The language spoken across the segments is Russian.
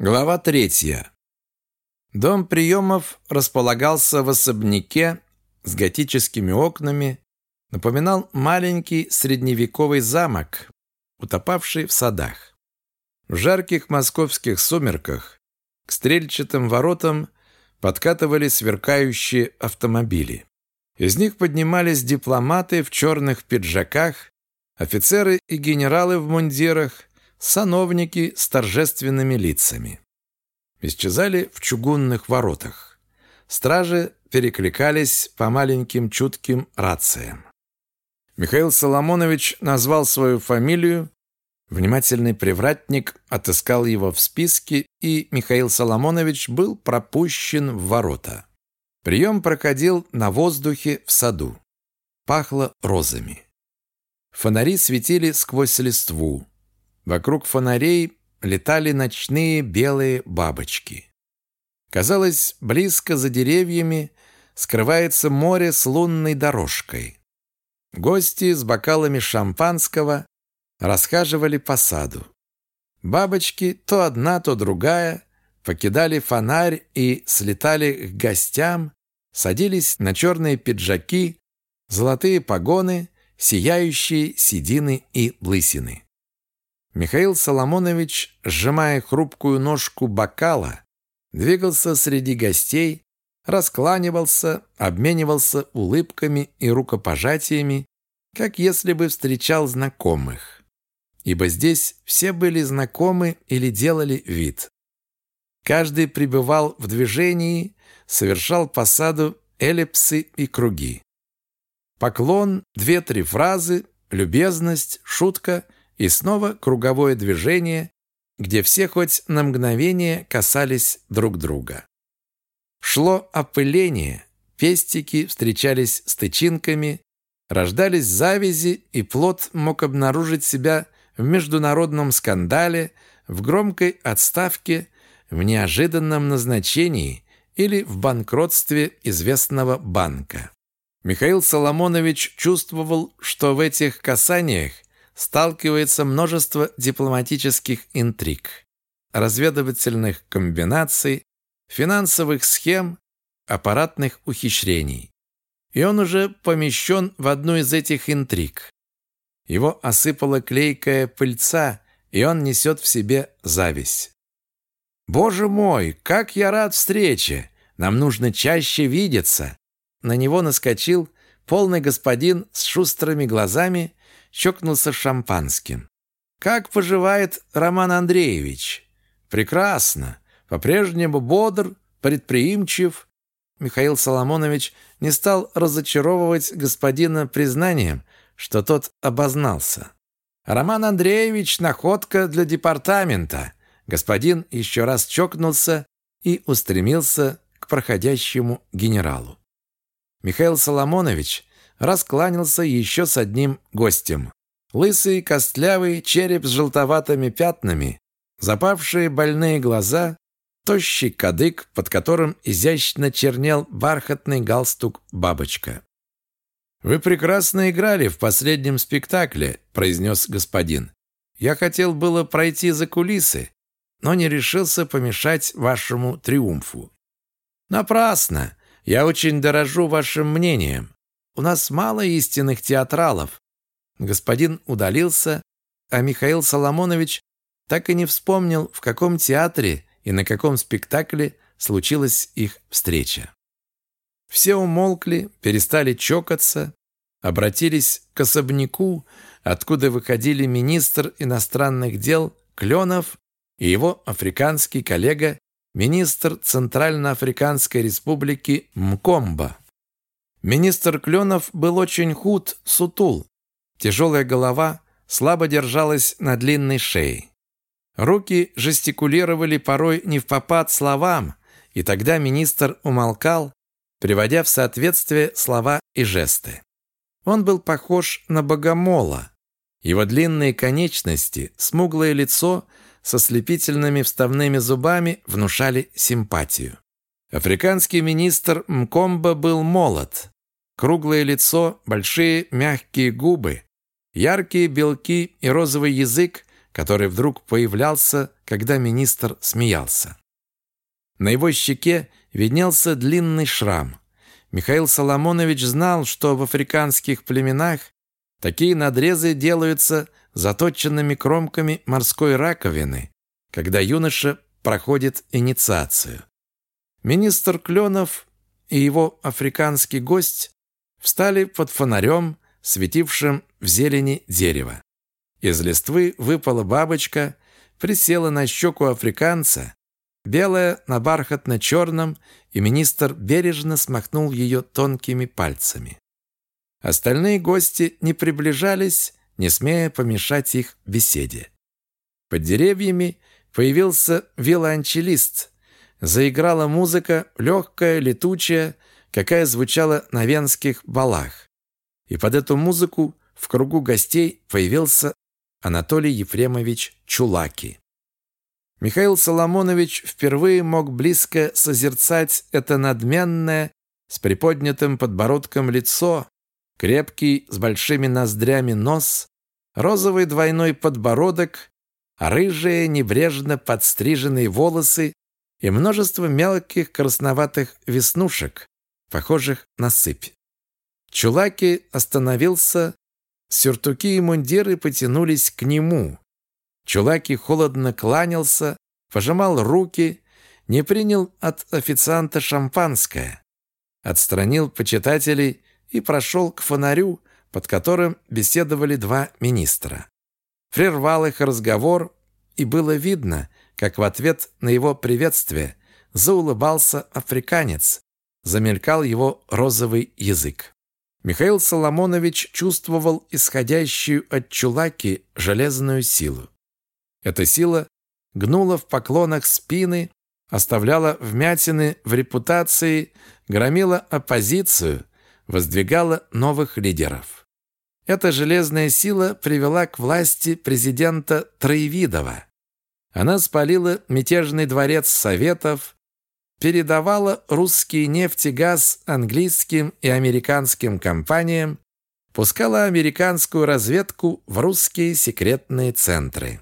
Глава третья. Дом приемов располагался в особняке с готическими окнами, напоминал маленький средневековый замок, утопавший в садах. В жарких московских сумерках к стрельчатым воротам подкатывали сверкающие автомобили. Из них поднимались дипломаты в черных пиджаках, офицеры и генералы в мундирах, сановники с торжественными лицами. Исчезали в чугунных воротах. Стражи перекликались по маленьким чутким рациям. Михаил Соломонович назвал свою фамилию, внимательный привратник отыскал его в списке, и Михаил Соломонович был пропущен в ворота. Прием проходил на воздухе в саду. Пахло розами. Фонари светили сквозь листву. Вокруг фонарей летали ночные белые бабочки. Казалось, близко за деревьями скрывается море с лунной дорожкой. Гости с бокалами шампанского расхаживали по саду. Бабочки, то одна, то другая, покидали фонарь и слетали к гостям, садились на черные пиджаки, золотые погоны, сияющие седины и лысины. Михаил Соломонович, сжимая хрупкую ножку бокала, двигался среди гостей, раскланивался, обменивался улыбками и рукопожатиями, как если бы встречал знакомых. Ибо здесь все были знакомы или делали вид. Каждый пребывал в движении, совершал по саду эллипсы и круги. Поклон, две-три фразы, любезность, шутка и снова круговое движение, где все хоть на мгновение касались друг друга. Шло опыление, пестики встречались с тычинками, рождались завязи, и плод мог обнаружить себя в международном скандале, в громкой отставке, в неожиданном назначении или в банкротстве известного банка. Михаил Соломонович чувствовал, что в этих касаниях сталкивается множество дипломатических интриг, разведывательных комбинаций, финансовых схем, аппаратных ухищрений. И он уже помещен в одну из этих интриг. Его осыпала клейкая пыльца, и он несет в себе зависть. «Боже мой, как я рад встрече! Нам нужно чаще видеться!» На него наскочил полный господин с шустрыми глазами чокнулся шампанским. «Как поживает Роман Андреевич?» «Прекрасно. По-прежнему бодр, предприимчив». Михаил Соломонович не стал разочаровывать господина признанием, что тот обознался. «Роман Андреевич – находка для департамента». Господин еще раз чокнулся и устремился к проходящему генералу. Михаил Соломонович раскланялся еще с одним гостем. Лысый, костлявый, череп с желтоватыми пятнами, запавшие больные глаза, тощий кадык, под которым изящно чернел бархатный галстук бабочка. «Вы прекрасно играли в последнем спектакле», – произнес господин. «Я хотел было пройти за кулисы, но не решился помешать вашему триумфу». «Напрасно. Я очень дорожу вашим мнением. У нас мало истинных театралов». Господин удалился, а Михаил Соломонович так и не вспомнил, в каком театре и на каком спектакле случилась их встреча. Все умолкли, перестали чокаться, обратились к особняку, откуда выходили министр иностранных дел Кленов и его африканский коллега, министр Центральноафриканской республики Мкомба. Министр Кленов был очень худ, сутул. Тяжелая голова слабо держалась на длинной шее. Руки жестикулировали порой не в попад словам, и тогда министр умолкал, приводя в соответствие слова и жесты. Он был похож на богомола. Его длинные конечности, смуглое лицо со слепительными вставными зубами внушали симпатию. Африканский министр Мкомба был молод, Круглое лицо, большие мягкие губы, яркие белки и розовый язык который вдруг появлялся, когда министр смеялся. На его щеке виднелся длинный шрам. Михаил Соломонович знал, что в африканских племенах такие надрезы делаются заточенными кромками морской раковины, когда юноша проходит инициацию. Министр Кленов и его африканский гость встали под фонарем, светившим в зелени дерева. Из листвы выпала бабочка, присела на щеку африканца, белая на бархатно-черном, и министр бережно смахнул ее тонкими пальцами. Остальные гости не приближались, не смея помешать их беседе. Под деревьями появился виолончелист. Заиграла музыка, легкая, летучая, какая звучала на венских балах. И под эту музыку в кругу гостей появился Анатолий Ефремович Чулаки. Михаил Соломонович впервые мог близко созерцать это надменное, с приподнятым подбородком лицо, крепкий, с большими ноздрями нос, розовый двойной подбородок, рыжие, небрежно подстриженные волосы и множество мелких красноватых веснушек, похожих на сыпь. Чулаки остановился, сюртуки и мундиры потянулись к нему. Чулаки холодно кланялся, пожимал руки, не принял от официанта шампанское, отстранил почитателей и прошел к фонарю, под которым беседовали два министра. Прервал их разговор, и было видно, как в ответ на его приветствие заулыбался африканец, замелькал его розовый язык. Михаил Соломонович чувствовал исходящую от Чулаки железную силу. Эта сила гнула в поклонах спины, оставляла вмятины в репутации, громила оппозицию, воздвигала новых лидеров. Эта железная сила привела к власти президента Троевидова. Она спалила мятежный дворец Советов, передавала русский нефть и газ английским и американским компаниям, пускала американскую разведку в русские секретные центры.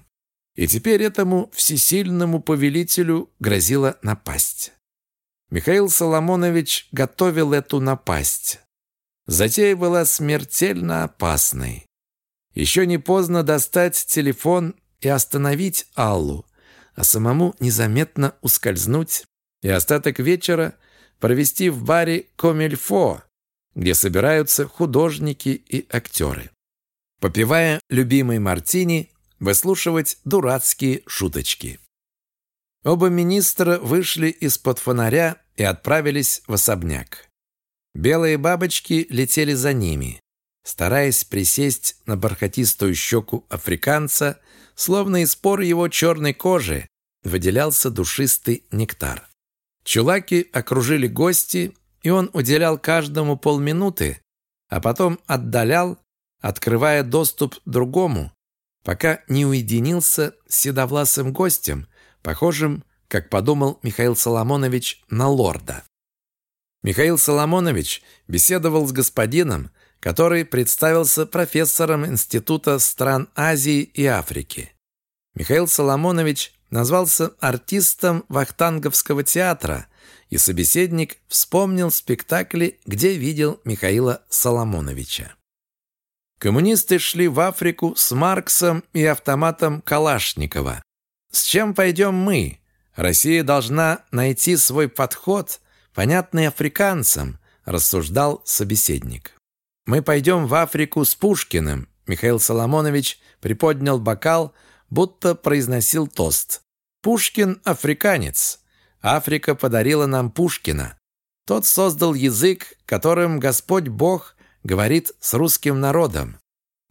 И теперь этому всесильному повелителю грозила напасть. Михаил Соломонович готовил эту напасть. Затея была смертельно опасной. Еще не поздно достать телефон и остановить Аллу, а самому незаметно ускользнуть и остаток вечера провести в баре «Комильфо», где собираются художники и актеры. Попивая любимый мартини, выслушивать дурацкие шуточки. Оба министра вышли из-под фонаря и отправились в особняк. Белые бабочки летели за ними. Стараясь присесть на бархатистую щеку африканца, словно из пор его черной кожи выделялся душистый нектар. Чулаки окружили гости, и он уделял каждому полминуты, а потом отдалял, открывая доступ другому, пока не уединился с седовласым гостем, похожим, как подумал Михаил Соломонович, на лорда. Михаил Соломонович беседовал с господином, который представился профессором Института стран Азии и Африки. Михаил Соломонович назвался артистом Вахтанговского театра, и собеседник вспомнил спектакли, где видел Михаила Соломоновича. Коммунисты шли в Африку с Марксом и автоматом Калашникова. С чем пойдем мы? Россия должна найти свой подход, понятный африканцам, рассуждал собеседник. Мы пойдем в Африку с Пушкиным. Михаил Соломонович приподнял бокал, будто произносил тост. Пушкин – африканец. Африка подарила нам Пушкина. Тот создал язык, которым Господь Бог говорит с русским народом.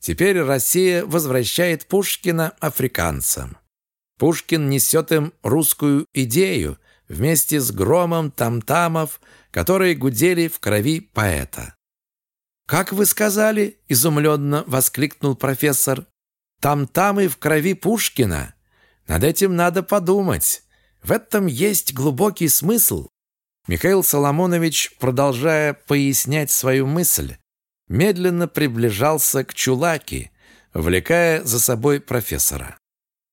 Теперь Россия возвращает Пушкина африканцам. Пушкин несет им русскую идею вместе с громом там-тамов, которые гудели в крови поэта. «Как вы сказали?» – изумленно воскликнул профессор. «Там-тамы в крови Пушкина? Над этим надо подумать. В этом есть глубокий смысл». Михаил Соломонович, продолжая пояснять свою мысль, медленно приближался к Чулаки, влекая за собой профессора.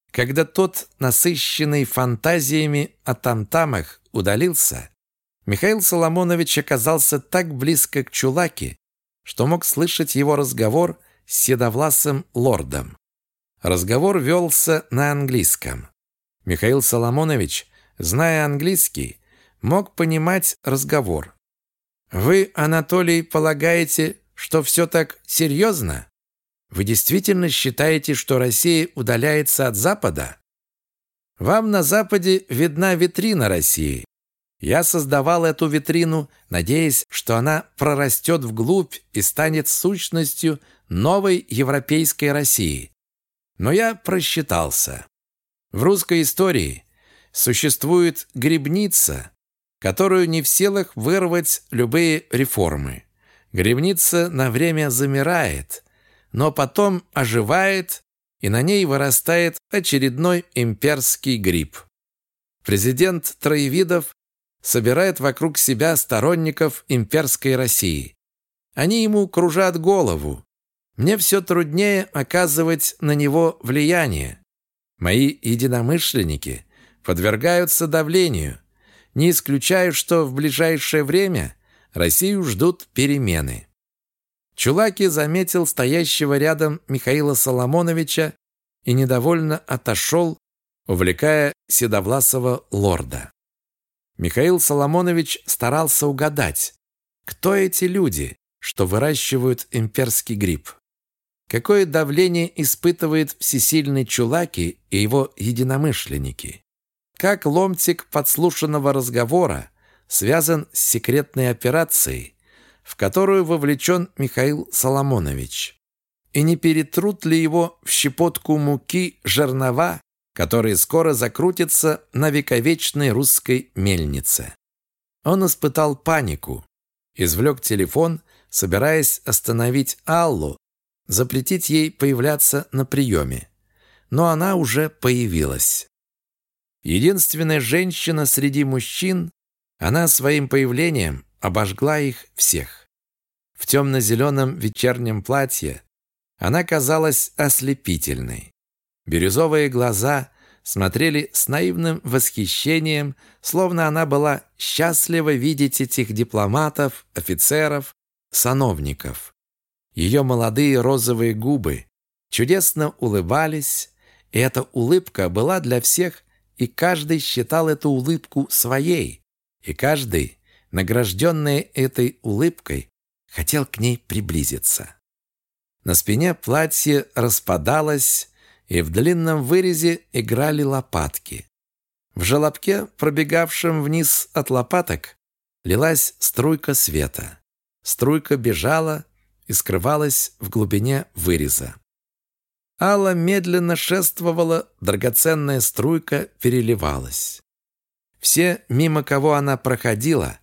Когда тот, насыщенный фантазиями о тамтамах, удалился, Михаил Соломонович оказался так близко к Чулаке, что мог слышать его разговор с седовласым лордом. Разговор велся на английском. Михаил Соломонович, зная английский, мог понимать разговор. «Вы, Анатолий, полагаете, что все так серьезно? Вы действительно считаете, что Россия удаляется от Запада? Вам на Западе видна витрина России. Я создавал эту витрину, надеясь, что она прорастет вглубь и станет сущностью новой европейской России. Но я просчитался. В русской истории существует грибница, которую не в силах вырвать любые реформы. Грибница на время замирает, но потом оживает, и на ней вырастает очередной имперский гриб. Президент Троевидов собирает вокруг себя сторонников имперской России. Они ему кружат голову. Мне все труднее оказывать на него влияние. Мои единомышленники подвергаются давлению. Не исключаю, что в ближайшее время Россию ждут перемены. Чулаки заметил стоящего рядом Михаила Соломоновича и недовольно отошел, увлекая седовласого лорда. Михаил Соломонович старался угадать, кто эти люди, что выращивают имперский гриб. Какое давление испытывает всесильный Чулаки и его единомышленники? Как ломтик подслушанного разговора связан с секретной операцией, в которую вовлечен Михаил Соломонович? И не перетрут ли его в щепотку муки жернова который скоро закрутится на вековечной русской мельнице. Он испытал панику, извлек телефон, собираясь остановить Аллу, запретить ей появляться на приеме. Но она уже появилась. Единственная женщина среди мужчин, она своим появлением обожгла их всех. В темно-зеленом вечернем платье она казалась ослепительной. Бирюзовые глаза смотрели с наивным восхищением, словно она была счастлива видеть этих дипломатов, офицеров, сановников. Ее молодые розовые губы чудесно улыбались, и эта улыбка была для всех, и каждый считал эту улыбку своей, и каждый, награжденный этой улыбкой, хотел к ней приблизиться. На спине платье распадалось, и в длинном вырезе играли лопатки. В желобке, пробегавшем вниз от лопаток, лилась струйка света. Струйка бежала и скрывалась в глубине выреза. Алла медленно шествовала, драгоценная струйка переливалась. Все, мимо кого она проходила,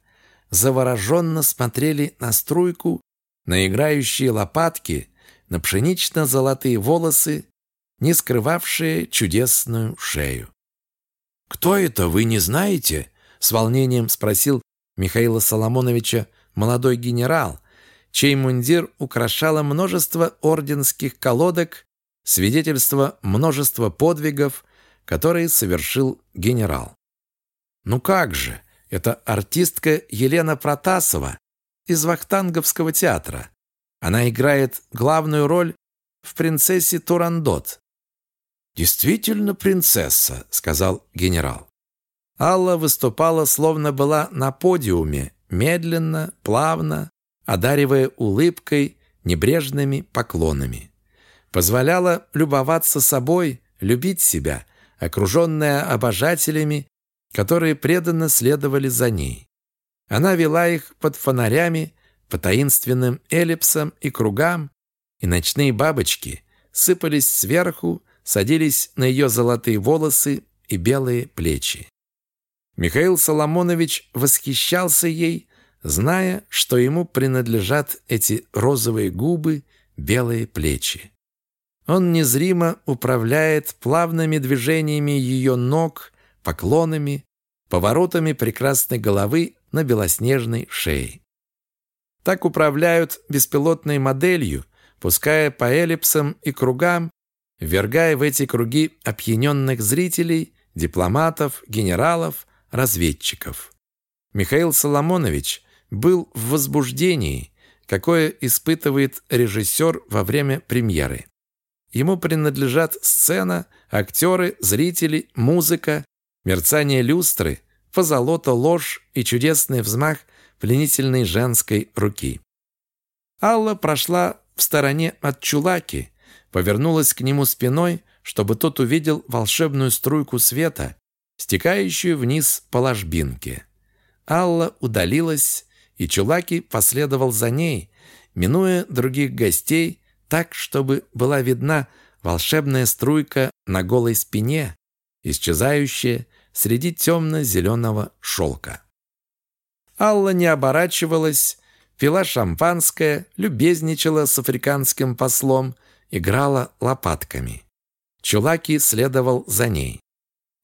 завороженно смотрели на струйку, на играющие лопатки, на пшенично-золотые волосы не скрывавшие чудесную шею. «Кто это, вы не знаете?» — с волнением спросил Михаила Соломоновича молодой генерал, чей мундир украшало множество орденских колодок, свидетельство множества подвигов, которые совершил генерал. «Ну как же, это артистка Елена Протасова из Вахтанговского театра. Она играет главную роль в «Принцессе Турандот». «Действительно принцесса», — сказал генерал. Алла выступала, словно была на подиуме, медленно, плавно, одаривая улыбкой, небрежными поклонами. Позволяла любоваться собой, любить себя, окруженная обожателями, которые преданно следовали за ней. Она вела их под фонарями, по таинственным эллипсам и кругам, и ночные бабочки сыпались сверху, садились на ее золотые волосы и белые плечи. Михаил Соломонович восхищался ей, зная, что ему принадлежат эти розовые губы, белые плечи. Он незримо управляет плавными движениями ее ног, поклонами, поворотами прекрасной головы на белоснежной шее. Так управляют беспилотной моделью, пуская по эллипсам и кругам ввергая в эти круги опьяненных зрителей, дипломатов, генералов, разведчиков. Михаил Соломонович был в возбуждении, какое испытывает режиссер во время премьеры. Ему принадлежат сцена, актеры, зрители, музыка, мерцание люстры, позолота ложь и чудесный взмах пленительной женской руки. Алла прошла в стороне от Чулаки, повернулась к нему спиной, чтобы тот увидел волшебную струйку света, стекающую вниз по ложбинке. Алла удалилась, и Чулаки последовал за ней, минуя других гостей, так, чтобы была видна волшебная струйка на голой спине, исчезающая среди темно-зеленого шелка. Алла не оборачивалась, пила шампанское, любезничала с африканским послом, играла лопатками. Чулаки следовал за ней.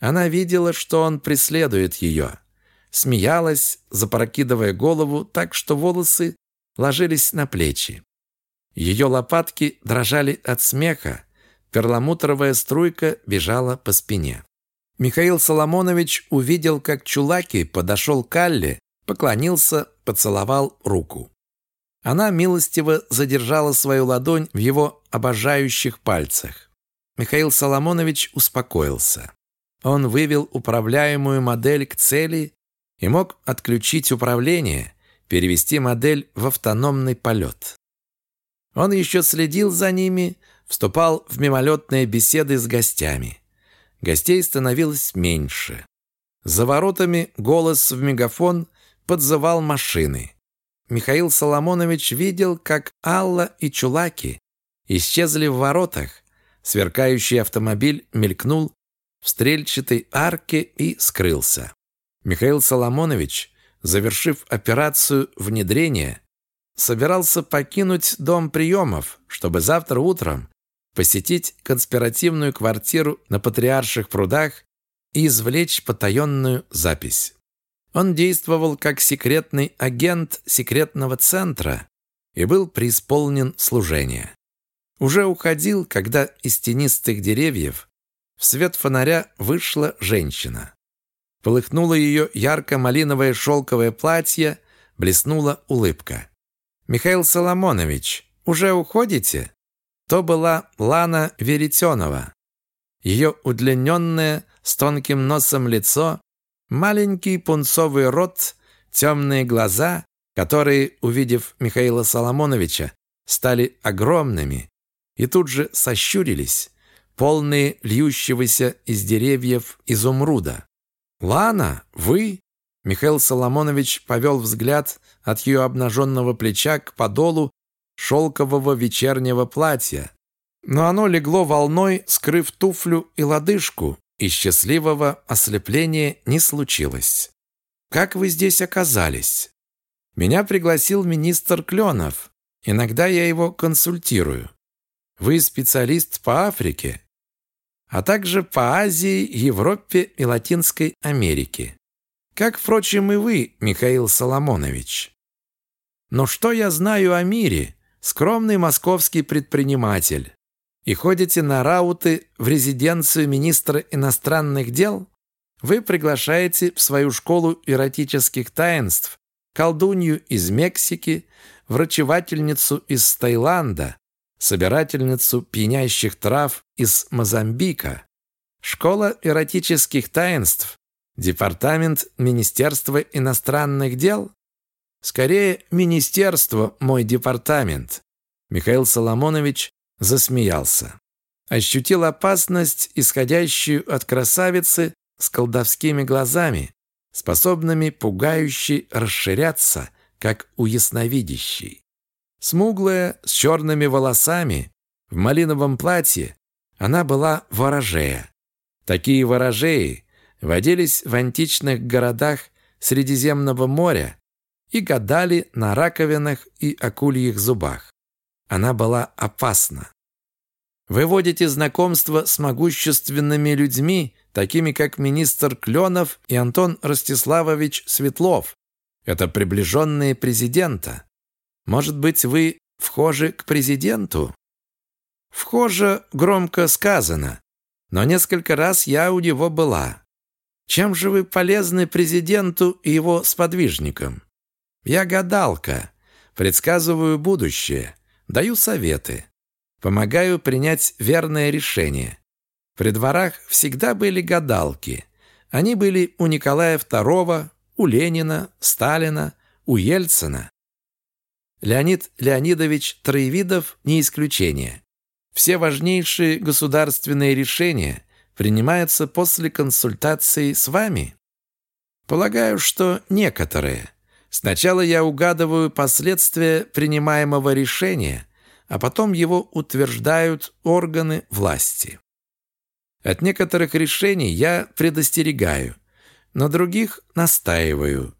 Она видела, что он преследует ее. Смеялась, запрокидывая голову так, что волосы ложились на плечи. Ее лопатки дрожали от смеха, перламутровая струйка бежала по спине. Михаил Соломонович увидел, как Чулаки подошел к Алле поклонился, поцеловал руку. Она милостиво задержала свою ладонь в его обожающих пальцах. Михаил Соломонович успокоился. Он вывел управляемую модель к цели и мог отключить управление, перевести модель в автономный полет. Он еще следил за ними, вступал в мимолетные беседы с гостями. Гостей становилось меньше. За воротами голос в мегафон подзывал машины. Михаил Соломонович видел, как Алла и Чулаки исчезли в воротах. Сверкающий автомобиль мелькнул в стрельчатой арке и скрылся. Михаил Соломонович, завершив операцию внедрения, собирался покинуть дом приемов, чтобы завтра утром посетить конспиративную квартиру на Патриарших прудах и извлечь потаенную запись. Он действовал как секретный агент секретного центра и был преисполнен служения. Уже уходил, когда из тенистых деревьев в свет фонаря вышла женщина. Полыхнуло ее ярко-малиновое шелковое платье, блеснула улыбка. «Михаил Соломонович, уже уходите?» То была Лана Веретенова. Ее удлиненное, с тонким носом лицо Маленький пунцовый рот, темные глаза, которые, увидев Михаила Соломоновича, стали огромными и тут же сощурились, полные льющегося из деревьев изумруда. «Лана, вы?» Михаил Соломонович повел взгляд от ее обнаженного плеча к подолу шелкового вечернего платья, но оно легло волной, скрыв туфлю и лодыжку, и счастливого ослепления не случилось. Как вы здесь оказались? Меня пригласил министр Кленов. Иногда я его консультирую. Вы специалист по Африке, а также по Азии, Европе и Латинской Америке. Как, впрочем, и вы, Михаил Соломонович. Но что я знаю о мире? Скромный московский предприниматель и ходите на рауты в резиденцию министра иностранных дел, вы приглашаете в свою школу эротических таинств колдунью из Мексики, врачевательницу из Таиланда, собирательницу пьянящих трав из Мозамбика. Школа эротических таинств, департамент Министерства иностранных дел? Скорее, министерство, мой департамент. Михаил Соломонович засмеялся. Ощутил опасность, исходящую от красавицы с колдовскими глазами, способными пугающе расширяться, как у ясновидящей. Смуглая, с черными волосами, в малиновом платье, она была ворожея. Такие ворожеи водились в античных городах Средиземного моря и гадали на раковинах и акульих зубах. Она была опасна. Вы водите знакомство с могущественными людьми, такими как министр Кленов и Антон Ростиславович Светлов. Это приближенные президента. Может быть, вы вхожи к президенту? Вхоже, громко сказано, но несколько раз я у него была. Чем же вы полезны президенту и его сподвижникам? Я гадалка, предсказываю будущее, даю советы, помогаю принять верное решение. При дворах всегда были гадалки. Они были у Николая II, у Ленина, Сталина, у Ельцина. Леонид Леонидович Троевидов не исключение. Все важнейшие государственные решения принимаются после консультации с вами. Полагаю, что некоторые. Сначала я угадываю последствия принимаемого решения, а потом его утверждают органы власти. От некоторых решений я предостерегаю, на других настаиваю.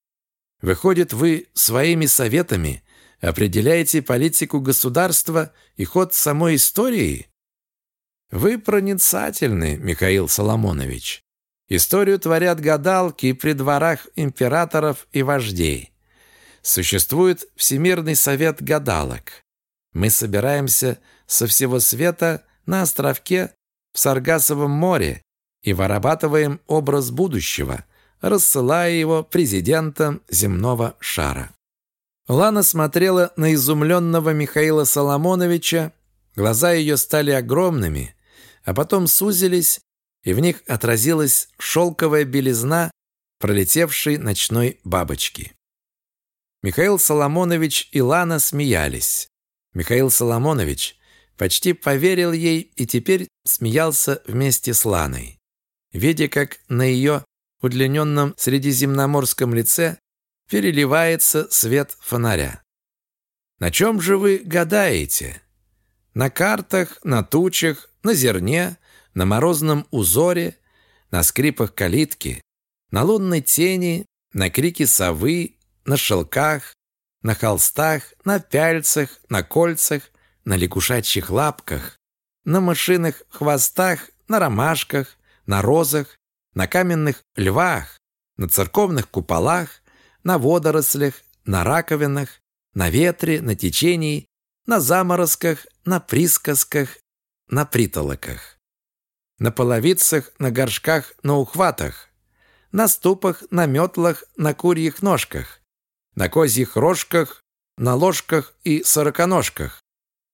Выходит, вы своими советами определяете политику государства и ход самой истории? Вы проницательны, Михаил Соломонович. Историю творят гадалки при дворах императоров и вождей. Существует Всемирный совет гадалок. Мы собираемся со всего света на островке в Саргасовом море и вырабатываем образ будущего, рассылая его президентам земного шара. Лана смотрела на изумленного Михаила Соломоновича, глаза ее стали огромными, а потом сузились, и в них отразилась шелковая белизна пролетевшей ночной бабочки. Михаил Соломонович и Лана смеялись. Михаил Соломонович почти поверил ей и теперь смеялся вместе с Ланой. Видя, как на ее удлиненном средиземноморском лице переливается свет фонаря. На чем же вы гадаете? На картах, на тучах, на зерне, на морозном узоре, на скрипах калитки, на лунной тени, на крике совы, на шелках, на холстах, на пяльцах, на кольцах, на лягушачьих лапках, на мышиных хвостах, на ромашках, на розах, на каменных львах, на церковных куполах, на водорослях, на раковинах, на ветре, на течении, на заморозках, на присказках, на притолоках, на половицах, на горшках, на ухватах, на ступах, на метлах, на курьих ножках, на козьих рожках, на ложках и сороконожках,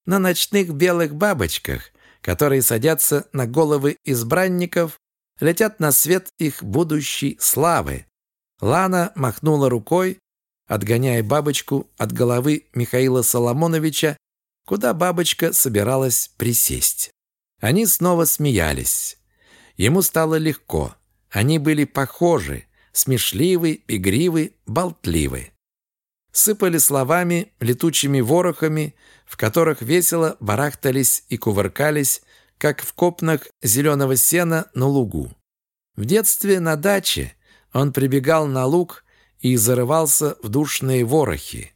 на ночных белых бабочках, которые садятся на головы избранников, летят на свет их будущей славы. Лана махнула рукой, отгоняя бабочку от головы Михаила Соломоновича, куда бабочка собиралась присесть. Они снова смеялись. Ему стало легко. Они были похожи, смешливы, игривы, болтливы сыпали словами, летучими ворохами, в которых весело барахтались и кувыркались, как в копнах зеленого сена на лугу. В детстве на даче он прибегал на луг и зарывался в душные ворохи.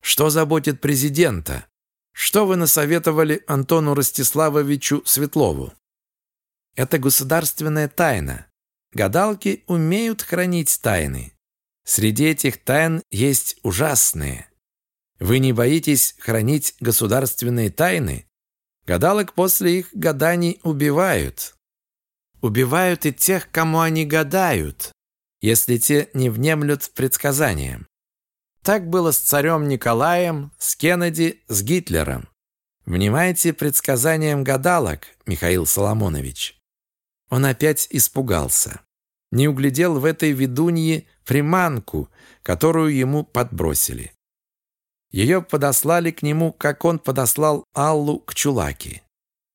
Что заботит президента? Что вы насоветовали Антону Ростиславовичу Светлову? Это государственная тайна. Гадалки умеют хранить тайны. Среди этих тайн есть ужасные. Вы не боитесь хранить государственные тайны? Гадалок после их гаданий убивают. Убивают и тех, кому они гадают, если те не внемлют предсказаниям. Так было с царем Николаем, с Кеннеди, с Гитлером. Внимайте предсказаниям гадалок, Михаил Соломонович. Он опять испугался. Не углядел в этой ведунье приманку, которую ему подбросили. Ее подослали к нему, как он подослал Аллу к Чулаки.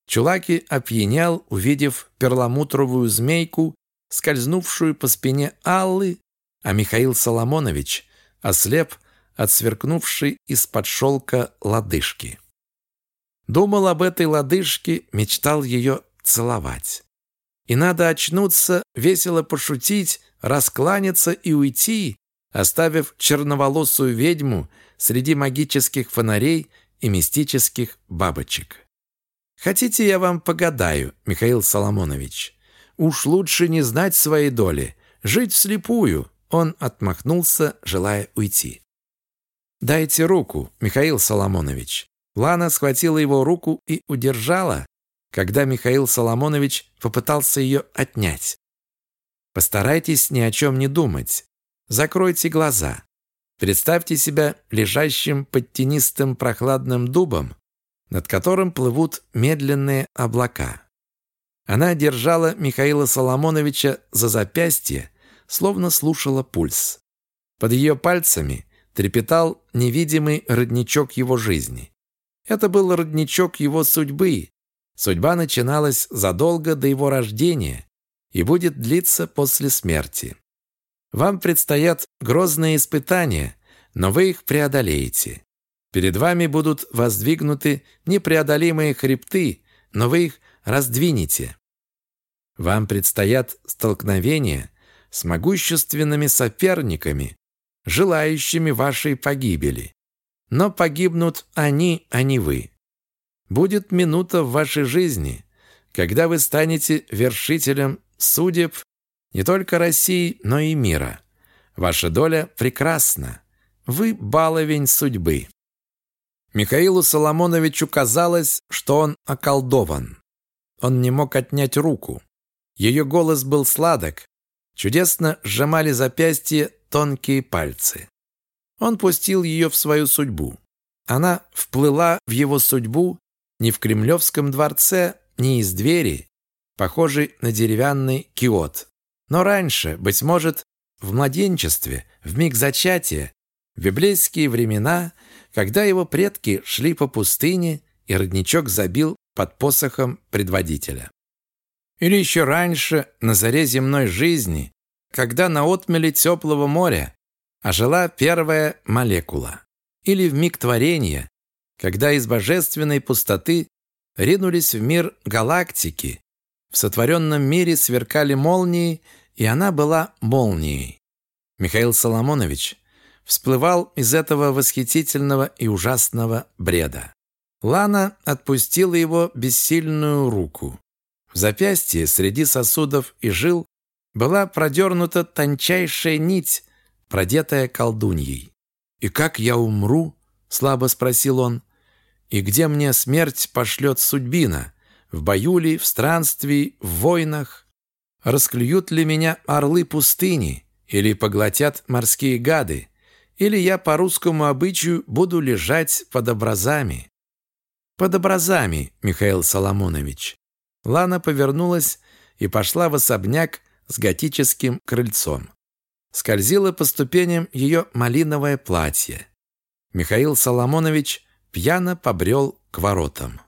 Чулаки опьянял, увидев перламутровую змейку, скользнувшую по спине Аллы, а Михаил Соломонович ослеп от сверкнувшей из-под шелка лодыжки. Думал об этой лодыжке, мечтал ее целовать. И надо очнуться, весело пошутить, раскланяться и уйти, оставив черноволосую ведьму среди магических фонарей и мистических бабочек. Хотите, я вам погадаю, Михаил Соломонович? Уж лучше не знать своей доли, жить вслепую. Он отмахнулся, желая уйти. «Дайте руку, Михаил Соломонович». Лана схватила его руку и удержала, когда Михаил Соломонович попытался ее отнять. Постарайтесь ни о чем не думать. Закройте глаза. Представьте себя лежащим под тенистым прохладным дубом, над которым плывут медленные облака. Она держала Михаила Соломоновича за запястье, словно слушала пульс. Под ее пальцами трепетал невидимый родничок его жизни. Это был родничок его судьбы. Судьба начиналась задолго до его рождения и будет длиться после смерти. Вам предстоят грозные испытания, но вы их преодолеете. Перед вами будут воздвигнуты непреодолимые хребты, но вы их раздвинете. Вам предстоят столкновения с могущественными соперниками, желающими вашей погибели. Но погибнут они, а не вы. Будет минута в вашей жизни, когда вы станете вершителем судеб не только России, но и мира. Ваша доля прекрасна. Вы баловень судьбы. Михаилу Соломоновичу казалось, что он околдован. Он не мог отнять руку. Ее голос был сладок. Чудесно сжимали запястье тонкие пальцы. Он пустил ее в свою судьбу. Она вплыла в его судьбу не в Кремлевском дворце, не из двери, похожей на деревянный киот. Но раньше, быть может, в младенчестве, в миг зачатия, в библейские времена – когда его предки шли по пустыне, и родничок забил под посохом предводителя. Или еще раньше, на заре земной жизни, когда на отмеле теплого моря ожила первая молекула. Или в миг творения, когда из божественной пустоты ринулись в мир галактики, в сотворенном мире сверкали молнии, и она была молнией. Михаил Соломонович всплывал из этого восхитительного и ужасного бреда. Лана отпустила его бессильную руку. В запястье среди сосудов и жил была продернута тончайшая нить, продетая колдуньей. «И как я умру?» — слабо спросил он. «И где мне смерть пошлет судьбина? В бою ли, в странстве, в войнах? Расклюют ли меня орлы пустыни? Или поглотят морские гады? Или я по русскому обычаю буду лежать под образами. Под образами, Михаил Соломонович. Лана повернулась и пошла в особняк с готическим крыльцом. Скользило по ступеням ее малиновое платье. Михаил Соломонович пьяно побрел к воротам.